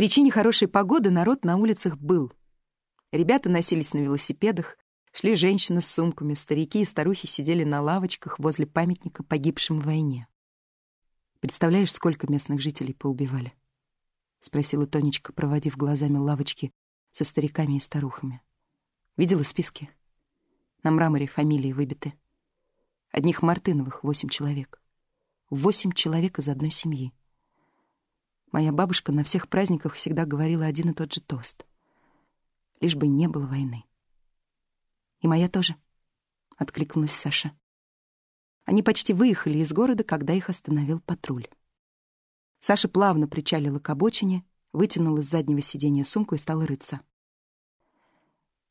причине хорошей погоды народ на улицах был. Ребята носились на велосипедах, шли женщины с сумками, старики и старухи сидели на лавочках возле памятника погибшим в войне. «Представляешь, сколько местных жителей поубивали?» — спросила Тонечка, проводив глазами лавочки со стариками и старухами. «Видела списки? На мраморе фамилии выбиты. Одних Мартыновых восемь человек. Восемь человек из одной семьи. Моя бабушка на всех праздниках всегда говорила один и тот же тост. Лишь бы не было войны. «И моя тоже», — откликнулась Саша. Они почти выехали из города, когда их остановил патруль. Саша плавно причалила к обочине, вытянула с заднего сиденья сумку и стала рыться.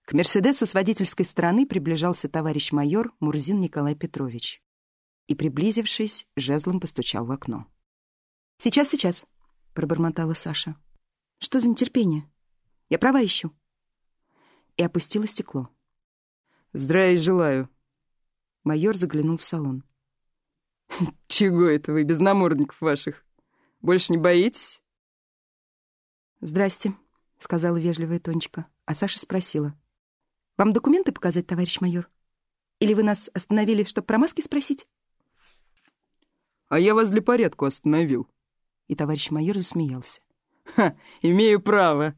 К «Мерседесу» с водительской стороны приближался товарищ майор Мурзин Николай Петрович. И, приблизившись, жезлом постучал в окно. «Сейчас, сейчас», — пробормотала Саша. «Что за нетерпение? Я права ищу». И опустила стекло. «Здравия желаю». Майор заглянул в салон. «Чего это вы, без намордников ваших? Больше не боитесь?» «Здрасте», — сказала вежливая Тонечка. А Саша спросила. «Вам документы показать, товарищ майор? Или вы нас остановили, чтобы про маски спросить?» «А я вас для порядку остановил», и товарищ майор засмеялся. «Ха, имею право.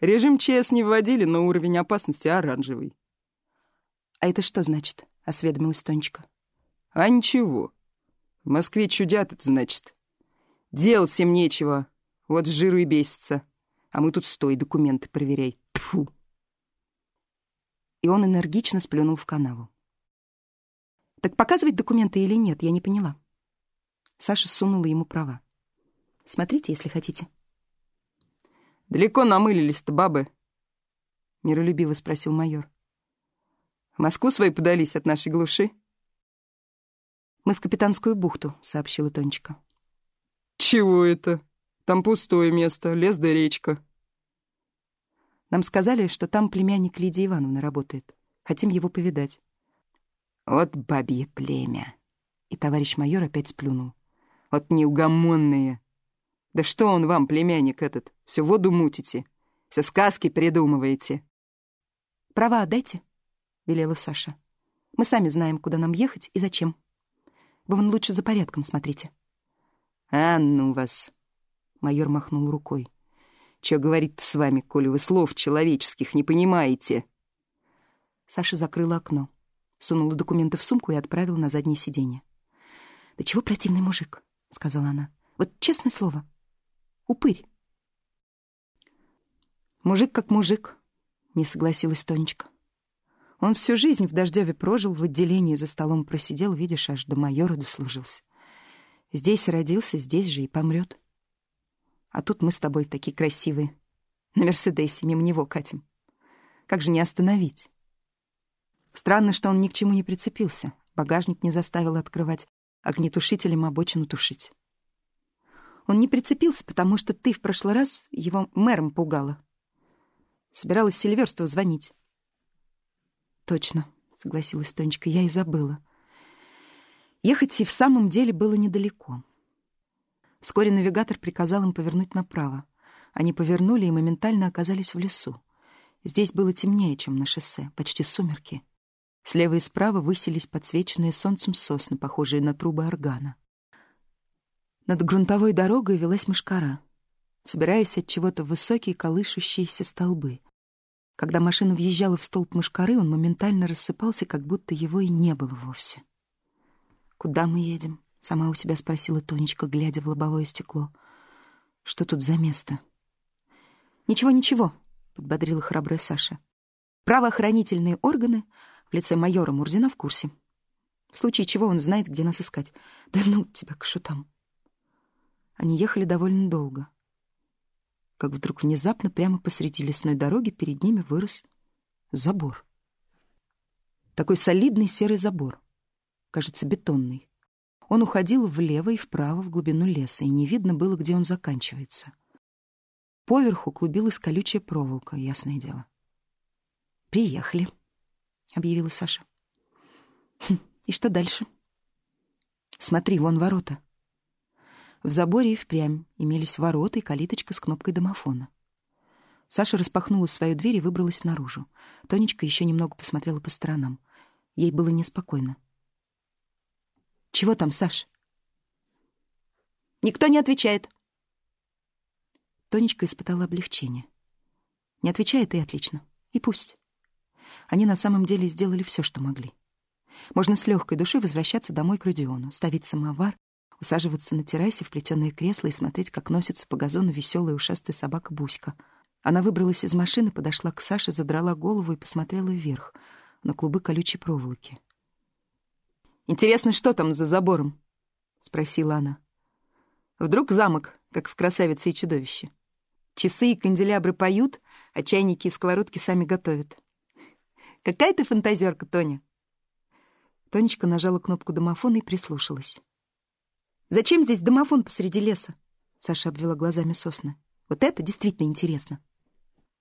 Режим ЧС не вводили, но уровень опасности оранжевый». «А это что значит?» — осведомилась Тонечка. «А ничего. В Москве чудят, это значит. Делать всем нечего. Вот жиру и бесится. А мы тут стой, документы проверяй. Тьфу!» И он энергично сплюнул в канаву. «Так показывать документы или нет, я не поняла». Саша сунула ему права. Смотрите, если хотите. «Далеко намылились-то бабы?» — миролюбиво спросил майор. «В Москву свои подались от нашей глуши?» «Мы в Капитанскую бухту», — сообщила Тонечка. «Чего это? Там пустое место, лес да речка». Нам сказали, что там племянник Лидии Ивановны работает. Хотим его повидать. Вот бабье племя. И товарищ майор опять сплюнул. Вот неугомонные. Да что он вам, племянник этот, всю воду мутите, все сказки придумываете. Права отдайте, велела Саша. Мы сами знаем, куда нам ехать и зачем. Вы вон лучше за порядком смотрите. А ну вас, майор махнул рукой. Че говорит с вами, коли вы слов человеческих не понимаете? Саша закрыла окно, сунула документы в сумку и отправила на заднее сиденье. «Да чего противный мужик?» — сказала она. «Вот честное слово, Упырь. Мужик как мужик, не согласилась Тонечка. Он всю жизнь в Дождеве прожил, в отделении за столом просидел, видишь, аж до майора дослужился. Здесь родился, здесь же и помрет. А тут мы с тобой такие красивые. На Мерседесе мимо него катим. Как же не остановить? Странно, что он ни к чему не прицепился. Багажник не заставил открывать, огнетушителем обочину тушить. Он не прицепился, потому что ты в прошлый раз его мэром пугала. Собиралась Сильверсту звонить. Точно, согласилась Тонечка, я и забыла. Ехать и в самом деле было недалеко. Вскоре навигатор приказал им повернуть направо. Они повернули и моментально оказались в лесу. Здесь было темнее, чем на шоссе, почти сумерки. Слева и справа высились подсвеченные солнцем сосны, похожие на трубы органа. Над грунтовой дорогой велась мышкара, собираясь от чего-то высокие колышущиеся столбы. Когда машина въезжала в столб мышкары, он моментально рассыпался, как будто его и не было вовсе. «Куда мы едем?» — сама у себя спросила Тонечка, глядя в лобовое стекло. «Что тут за место?» «Ничего, ничего», — подбодрила храбрая Саша. «Правоохранительные органы в лице майора Мурзина в курсе. В случае чего он знает, где нас искать. Да ну тебя к шутам». Они ехали довольно долго. Как вдруг внезапно прямо посреди лесной дороги перед ними вырос забор. Такой солидный серый забор. Кажется, бетонный. Он уходил влево и вправо в глубину леса, и не видно было, где он заканчивается. Поверху клубилась колючая проволока, ясное дело. «Приехали», — объявила Саша. «Хм, «И что дальше?» «Смотри, вон ворота», В заборе и впрямь имелись ворота и калиточка с кнопкой домофона. Саша распахнула свою дверь и выбралась наружу. Тонечка еще немного посмотрела по сторонам. Ей было неспокойно. «Чего там, Саш?» «Никто не отвечает». Тонечка испытала облегчение. Не отвечает и отлично. И пусть. Они на самом деле сделали все, что могли. Можно с легкой душой возвращаться домой к Родиону, ставить самовар, усаживаться на террасе в плетеное кресло и смотреть, как носится по газону веселая ушастая собака Буська. Она выбралась из машины, подошла к Саше, задрала голову и посмотрела вверх, на клубы колючей проволоки. «Интересно, что там за забором?» — спросила она. «Вдруг замок, как в «Красавице и чудовище». Часы и канделябры поют, а чайники и сковородки сами готовят. Какая ты фантазерка, Тоня!» Тонечка нажала кнопку домофона и прислушалась. «Зачем здесь домофон посреди леса?» Саша обвела глазами сосны. «Вот это действительно интересно».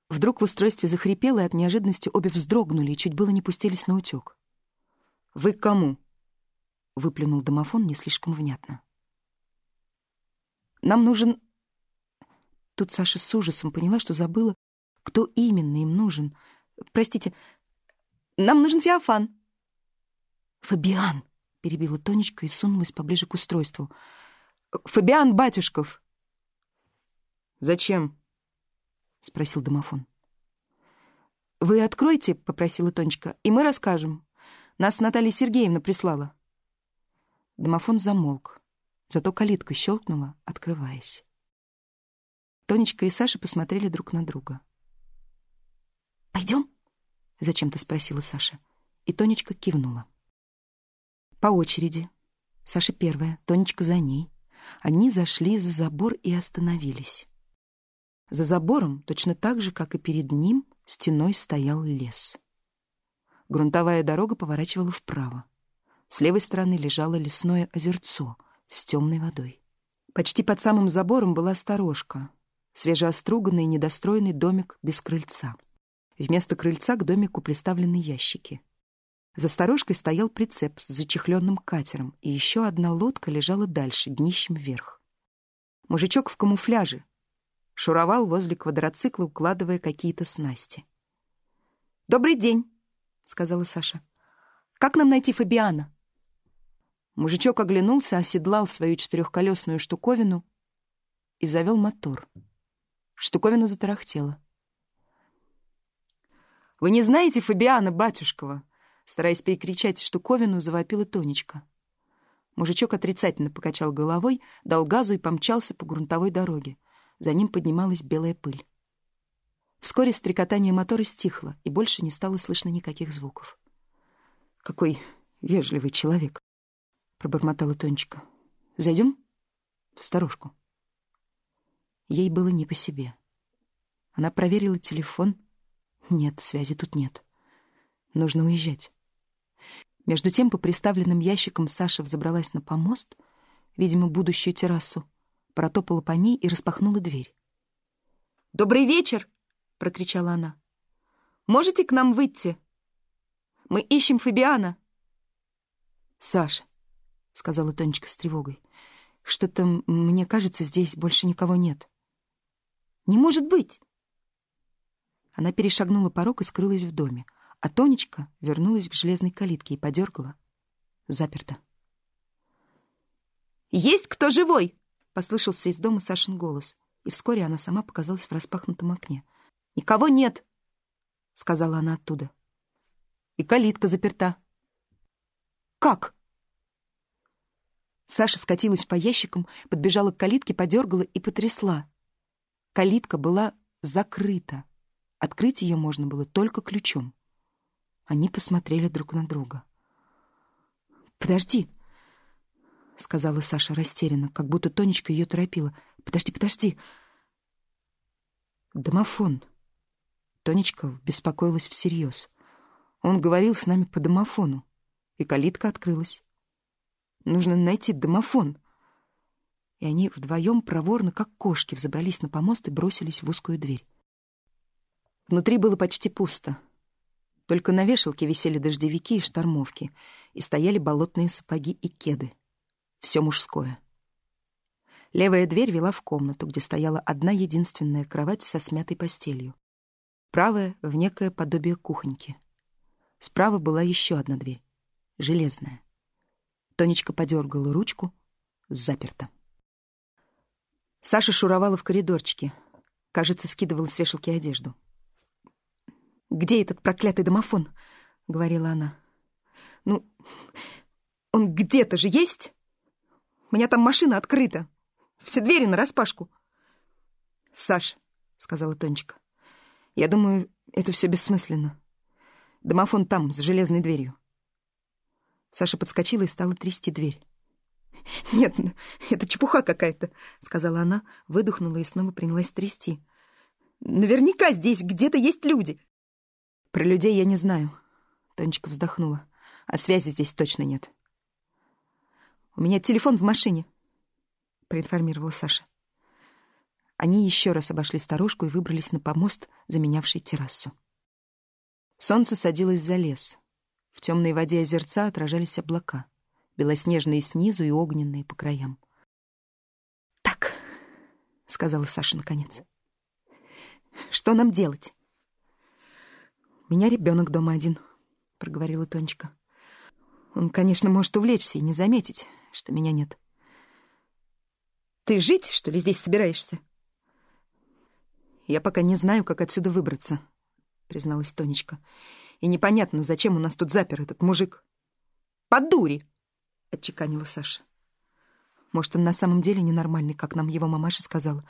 Вдруг в устройстве захрипело, и от неожиданности обе вздрогнули и чуть было не пустились на утёк. «Вы к кому?» — выплюнул домофон не слишком внятно. «Нам нужен...» Тут Саша с ужасом поняла, что забыла, кто именно им нужен. «Простите, нам нужен Феофан». «Фабиан», — перебила Тонечка и сунулась поближе к устройству. «Фабиан Батюшков». «Зачем?» — спросил домофон. «Вы откройте», — попросила Тонечка, — «и мы расскажем. Нас Наталья Сергеевна прислала». Домофон замолк, зато калитка щелкнула, открываясь. Тонечка и Саша посмотрели друг на друга. «Пойдем?» — зачем-то спросила Саша. И Тонечка кивнула. По очереди. Саша первая, Тонечка за ней. Они зашли за забор и остановились. За забором, точно так же, как и перед ним, стеной стоял лес. Грунтовая дорога поворачивала вправо. С левой стороны лежало лесное озерцо с темной водой. Почти под самым забором была сторожка, свежеоструганный недостроенный домик без крыльца. Вместо крыльца к домику приставлены ящики. За сторожкой стоял прицеп с зачехленным катером, и еще одна лодка лежала дальше, днищем вверх. Мужичок в камуфляже, шуровал возле квадроцикла, укладывая какие-то снасти. «Добрый день», — сказала Саша. «Как нам найти Фабиана?» Мужичок оглянулся, оседлал свою четырехколесную штуковину и завел мотор. Штуковина затарахтела. «Вы не знаете Фабиана Батюшкова?» Стараясь перекричать штуковину, завопила Тонечка. Мужичок отрицательно покачал головой, дал газу и помчался по грунтовой дороге. За ним поднималась белая пыль. Вскоре стрекотание мотора стихло, и больше не стало слышно никаких звуков. «Какой вежливый человек!» — пробормотала Тонечка. «Зайдем в сторожку?» Ей было не по себе. Она проверила телефон. Нет, связи тут нет. Нужно уезжать. Между тем, по приставленным ящикам Саша взобралась на помост, видимо, будущую террасу, протопала по ней и распахнула дверь. «Добрый вечер!» — прокричала она. «Можете к нам выйти? Мы ищем Фабиана». «Саша», — сказала Тонечка с тревогой, — «что-то, мне кажется, здесь больше никого нет». «Не может быть!» Она перешагнула порог и скрылась в доме, а Тонечка вернулась к железной калитке и подергала. Заперто. «Есть кто живой?» Послышался из дома Сашин голос, и вскоре она сама показалась в распахнутом окне. «Никого нет!» — сказала она оттуда. «И калитка заперта». «Как?» Саша скатилась по ящикам, подбежала к калитке, подергала и потрясла. Калитка была закрыта. Открыть ее можно было только ключом. Они посмотрели друг на друга. «Подожди!» — сказала Саша растерянно, как будто Тонечка ее торопила. «Подожди, подожди!» «Домофон!» Тонечка беспокоилась всерьез. Он говорил с нами по домофону, и калитка открылась. Нужно найти домофон. И они вдвоем проворно, как кошки, взобрались на помост и бросились в узкую дверь. Внутри было почти пусто. Только на вешалке висели дождевики и штормовки, и стояли болотные сапоги и кеды. Все мужское. Левая дверь вела в комнату, где стояла одна единственная кровать со смятой постелью. Правая — в некое подобие кухоньки. Справа была еще одна дверь, железная. Тонечка подергала ручку, заперта. Саша шуровала в коридорчике. Кажется, скидывала с вешалки одежду. «Где этот проклятый домофон?» — говорила она. «Ну, он где-то же есть? У меня там машина открыта. Все двери нараспашку». «Саш», — сказала Тонечка, — «я думаю, это все бессмысленно. Домофон там, за железной дверью». Саша подскочила и стала трясти дверь. «Нет, ну, это чепуха какая-то», — сказала она, выдохнула и снова принялась трясти. «Наверняка здесь где-то есть люди». «Про людей я не знаю», — Тонечка вздохнула. «А связи здесь точно нет». «У меня телефон в машине», — проинформировала Саша. Они еще раз обошли сторожку и выбрались на помост, заменявший террасу. Солнце садилось за лес. В темной воде озерца отражались облака белоснежные снизу и огненные по краям. «Так», — сказала Саша наконец, — «что нам делать?» «У меня ребенок дома один», — проговорила Тонечка. «Он, конечно, может увлечься и не заметить, что меня нет». «Ты жить, что ли, здесь собираешься?» «Я пока не знаю, как отсюда выбраться», — призналась Тонечка. «И непонятно, зачем у нас тут запер этот мужик». «По дури!» — отчеканила Саша. Может, он на самом деле ненормальный, как нам его мамаша сказала.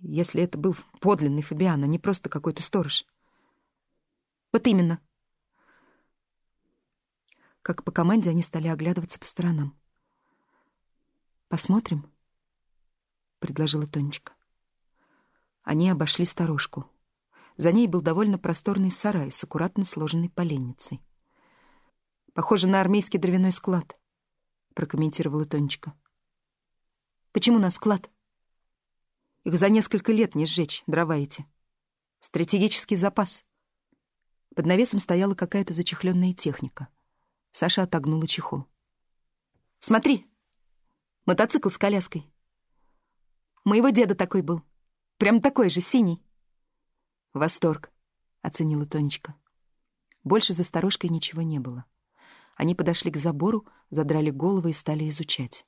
Если это был подлинный Фабиан, а не просто какой-то сторож. Вот именно. Как по команде они стали оглядываться по сторонам. «Посмотрим», — предложила Тонечка. Они обошли сторожку. За ней был довольно просторный сарай с аккуратно сложенной поленницей. Похоже на армейский дровяной склад», — прокомментировала Тонечка. «Почему на склад? Их за несколько лет не сжечь, дрова эти. Стратегический запас». Под навесом стояла какая-то зачехленная техника. Саша отогнула чехол. «Смотри! Мотоцикл с коляской. Моего деда такой был. Прям такой же, синий». «Восторг», — оценила Тонечка. Больше за сторожкой ничего не было. Они подошли к забору, задрали головы и стали изучать.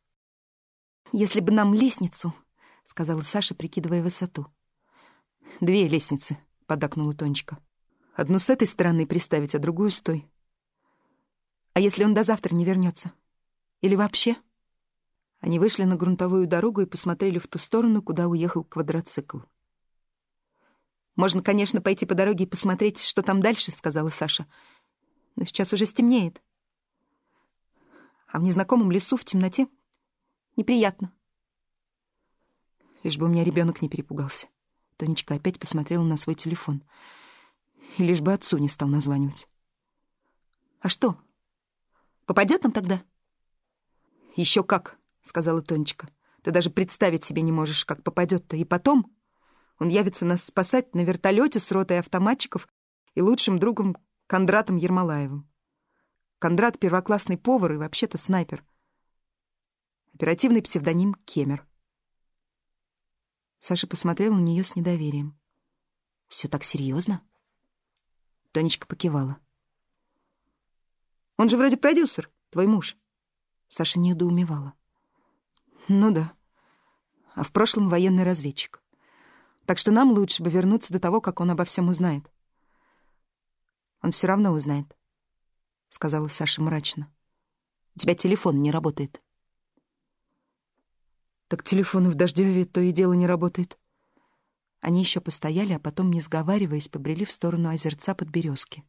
«Если бы нам лестницу», — сказала Саша, прикидывая высоту. «Две лестницы», — подакнула Тонечка. «Одну с этой стороны приставить, а другую с той». «А если он до завтра не вернется? Или вообще?» Они вышли на грунтовую дорогу и посмотрели в ту сторону, куда уехал квадроцикл. «Можно, конечно, пойти по дороге и посмотреть, что там дальше», — сказала Саша. «Но сейчас уже стемнеет» а в незнакомом лесу в темноте неприятно. Лишь бы у меня ребенок не перепугался. Тонечка опять посмотрела на свой телефон. И лишь бы отцу не стал названивать. «А что? Попадет нам тогда?» «Еще как», — сказала Тонечка. «Ты даже представить себе не можешь, как попадет-то. И потом он явится нас спасать на вертолете с ротой автоматчиков и лучшим другом Кондратом Ермолаевым. Кондрат — первоклассный повар и вообще-то снайпер. Оперативный псевдоним Кемер. Саша посмотрел на нее с недоверием. «Все так серьезно?» Тонечка покивала. «Он же вроде продюсер, твой муж». Саша недоумевала. «Ну да. А в прошлом военный разведчик. Так что нам лучше бы вернуться до того, как он обо всем узнает. Он все равно узнает сказала Саша мрачно. «У тебя телефон не работает». «Так телефон в Дождеве то и дело не работает». Они еще постояли, а потом, не сговариваясь, побрели в сторону озерца под березки.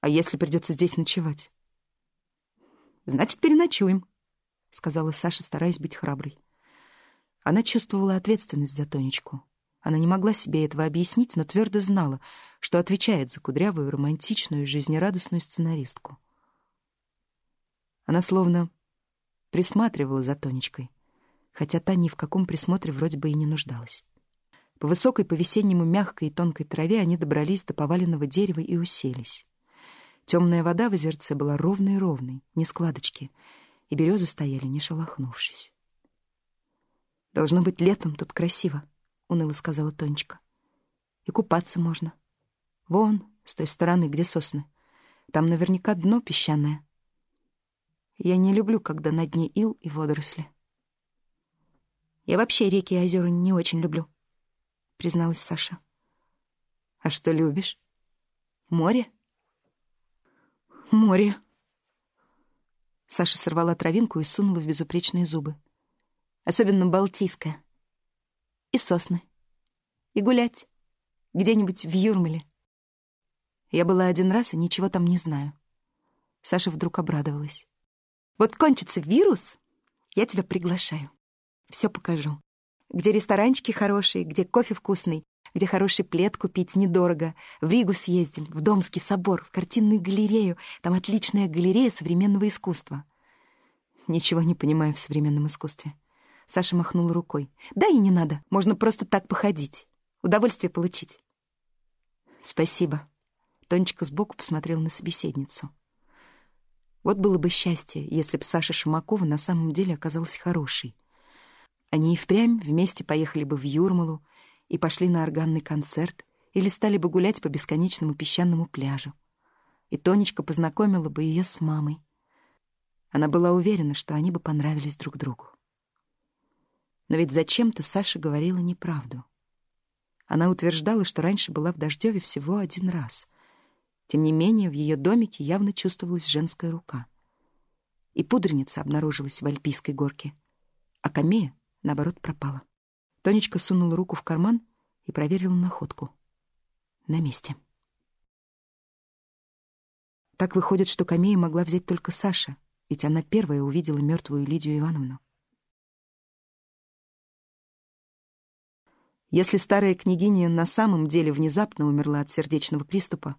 «А если придется здесь ночевать?» «Значит, переночуем», — сказала Саша, стараясь быть храброй. Она чувствовала ответственность за Тонечку. Она не могла себе этого объяснить, но твердо знала, что отвечает за кудрявую, романтичную, жизнерадостную сценаристку. Она словно присматривала за Тонечкой, хотя та ни в каком присмотре вроде бы и не нуждалась. По высокой, по-весеннему мягкой и тонкой траве они добрались до поваленного дерева и уселись. Темная вода в озерце была ровной-ровной, не складочки, и березы стояли, не шелохнувшись. «Должно быть, летом тут красиво», — уныло сказала Тонечка. «И купаться можно. Вон, с той стороны, где сосны. Там наверняка дно песчаное. Я не люблю, когда на дне ил и водоросли». «Я вообще реки и озера не очень люблю», — призналась Саша. «А что любишь? Море?» «Море», Саша сорвала травинку и сунула в безупречные зубы. Особенно балтийская. И сосны. И гулять. Где-нибудь в Юрмале. Я была один раз и ничего там не знаю. Саша вдруг обрадовалась. Вот кончится вирус, я тебя приглашаю. Все покажу. Где ресторанчики хорошие, где кофе вкусный, где хороший плед купить недорого. В Ригу съездим, в Домский собор, в картинную галерею. Там отличная галерея современного искусства. Ничего не понимаю в современном искусстве. Саша махнула рукой. Да и не надо, можно просто так походить. Удовольствие получить. Спасибо. Тонечка сбоку посмотрел на собеседницу. Вот было бы счастье, если бы Саша Шумакова на самом деле оказалась хорошей. Они и впрямь вместе поехали бы в Юрмалу, и пошли на органный концерт или стали бы гулять по бесконечному песчаному пляжу. И Тонечка познакомила бы ее с мамой. Она была уверена, что они бы понравились друг другу. Но ведь зачем-то Саша говорила неправду. Она утверждала, что раньше была в Дождеве всего один раз. Тем не менее, в ее домике явно чувствовалась женская рука. И пудреница обнаружилась в Альпийской горке, а камея, наоборот, пропала. Тонечка сунула руку в карман и проверила находку. На месте. Так выходит, что камею могла взять только Саша, ведь она первая увидела мертвую Лидию Ивановну. Если старая княгиня на самом деле внезапно умерла от сердечного приступа,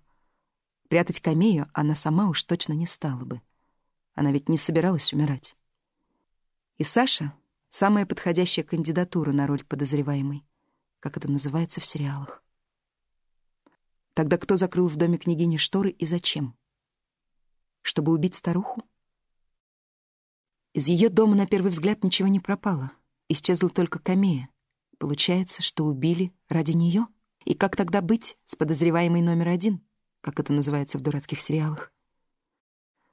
прятать камею она сама уж точно не стала бы. Она ведь не собиралась умирать. И Саша Самая подходящая кандидатура на роль подозреваемой, как это называется в сериалах. Тогда кто закрыл в доме княгини шторы и зачем? Чтобы убить старуху? Из ее дома на первый взгляд ничего не пропало. Исчезла только камея. Получается, что убили ради нее? И как тогда быть с подозреваемой номер один, как это называется в дурацких сериалах?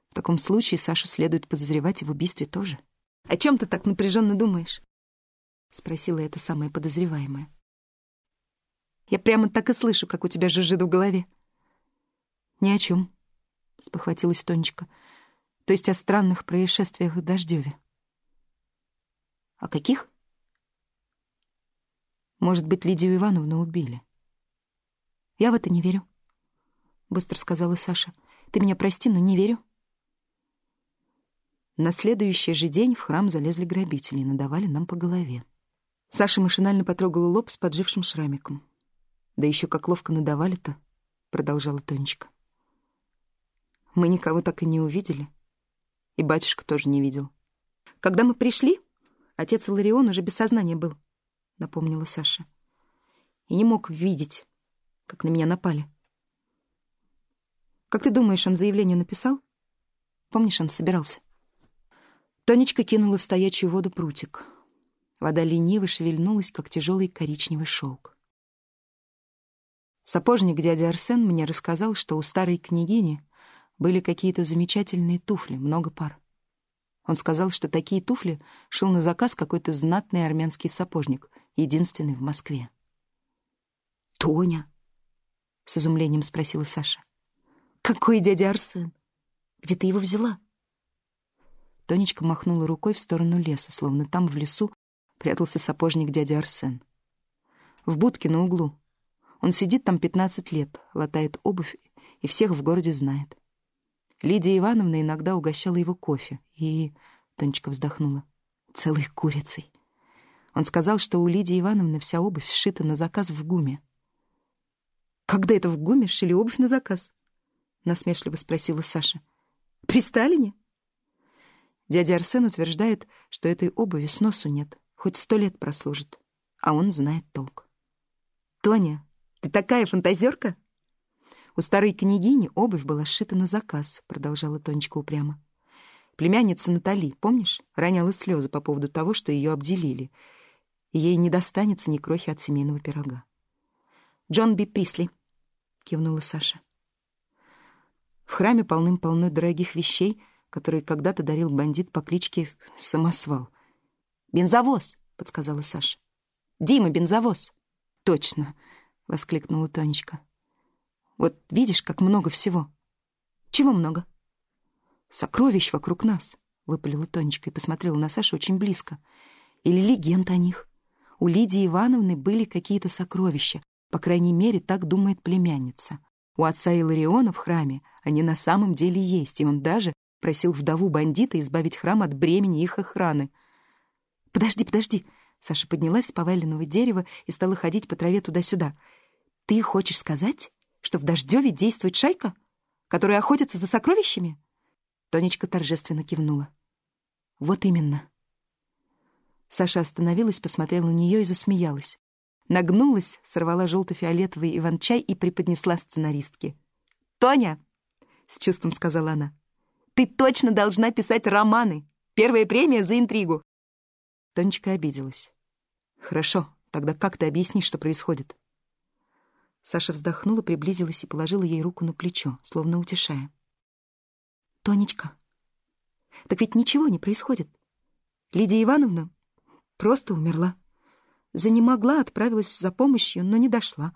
В таком случае Сашу следует подозревать в убийстве тоже. «О чем ты так напряженно думаешь?» — спросила эта самая подозреваемая. «Я прямо так и слышу, как у тебя жужжит в голове». «Ни о чем», — спохватилась Тонечка. «То есть о странных происшествиях в Дождеве». «О каких?» «Может быть, Лидию Ивановну убили». «Я в это не верю», — быстро сказала Саша. «Ты меня прости, но не верю». На следующий же день в храм залезли грабители и надавали нам по голове. Саша машинально потрогала лоб с поджившим шрамиком. «Да еще как ловко надавали-то», — продолжала Тонечка. «Мы никого так и не увидели. И батюшка тоже не видел. Когда мы пришли, отец Ларион уже без сознания был», — напомнила Саша. «И не мог видеть, как на меня напали». «Как ты думаешь, он заявление написал? Помнишь, он собирался?» Тонечка кинула в стоячую воду прутик. Вода лениво шевельнулась, как тяжелый коричневый шелк. Сапожник дядя Арсен мне рассказал, что у старой княгини были какие-то замечательные туфли, много пар. Он сказал, что такие туфли шил на заказ какой-то знатный армянский сапожник, единственный в Москве. «Тоня?» — с изумлением спросила Саша. «Какой дядя Арсен? Где ты его взяла?» Тонечка махнула рукой в сторону леса, словно там, в лесу, прятался сапожник дядя Арсен. В будке на углу. Он сидит там пятнадцать лет, латает обувь и всех в городе знает. Лидия Ивановна иногда угощала его кофе, и... Тонечка вздохнула. Целой курицей. Он сказал, что у Лидии Ивановны вся обувь сшита на заказ в гуме. «Когда это в гуме шили обувь на заказ?» — насмешливо спросила Саша. «При Сталине?» Дядя Арсен утверждает, что этой обуви с носу нет, хоть сто лет прослужит, а он знает толк. «Тоня, ты такая фантазерка?» «У старой княгини обувь была сшита на заказ», — продолжала Тонечка упрямо. Племянница Натали, помнишь, роняла слезы по поводу того, что ее обделили, ей не достанется ни крохи от семейного пирога. «Джон Би Присли», — кивнула Саша. В храме полным-полно дорогих вещей, которые когда-то дарил бандит по кличке Самосвал. «Бензовоз», — подсказала Саша. «Дима, бензовоз». «Точно», — воскликнула Тонечка. «Вот видишь, как много всего». «Чего много?» «Сокровищ вокруг нас», — выпалила Тонечка и посмотрела на Сашу очень близко. «Или легенд о них. У Лидии Ивановны были какие-то сокровища, по крайней мере, так думает племянница. У отца Илариона в храме они на самом деле есть, и он даже просил вдову бандита избавить храм от бремени их охраны. «Подожди, подожди!» Саша поднялась с поваленного дерева и стала ходить по траве туда-сюда. «Ты хочешь сказать, что в Дождеве действует шайка, которая охотится за сокровищами?» Тонечка торжественно кивнула. «Вот именно». Саша остановилась, посмотрела на нее и засмеялась. Нагнулась, сорвала желто-фиолетовый иван-чай и преподнесла сценаристке. «Тоня!» — с чувством сказала она. «Ты точно должна писать романы! Первая премия за интригу!» Тонечка обиделась. «Хорошо, тогда как ты объяснишь, что происходит?» Саша вздохнула, приблизилась и положила ей руку на плечо, словно утешая. «Тонечка, так ведь ничего не происходит. Лидия Ивановна просто умерла. Занемогла, отправилась за помощью, но не дошла.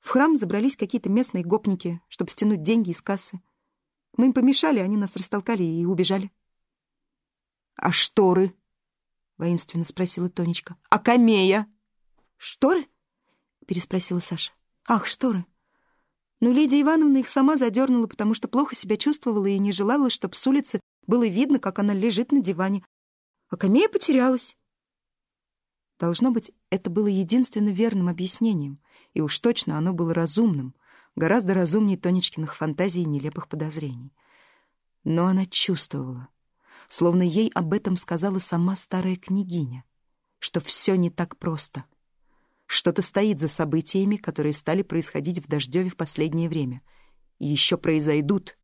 В храм забрались какие-то местные гопники, чтобы стянуть деньги из кассы. Мы им помешали, они нас растолкали и убежали. — А шторы? — воинственно спросила Тонечка. — А камея? — Шторы? — переспросила Саша. — Ах, шторы. Ну, Лидия Ивановна их сама задернула, потому что плохо себя чувствовала и не желала, чтобы с улицы было видно, как она лежит на диване. А камея потерялась. Должно быть, это было единственно верным объяснением, и уж точно оно было разумным, гораздо разумнее Тонечкиных фантазий и нелепых подозрений. Но она чувствовала, словно ей об этом сказала сама старая княгиня, что все не так просто. Что-то стоит за событиями, которые стали происходить в Дождеве в последнее время, и еще произойдут,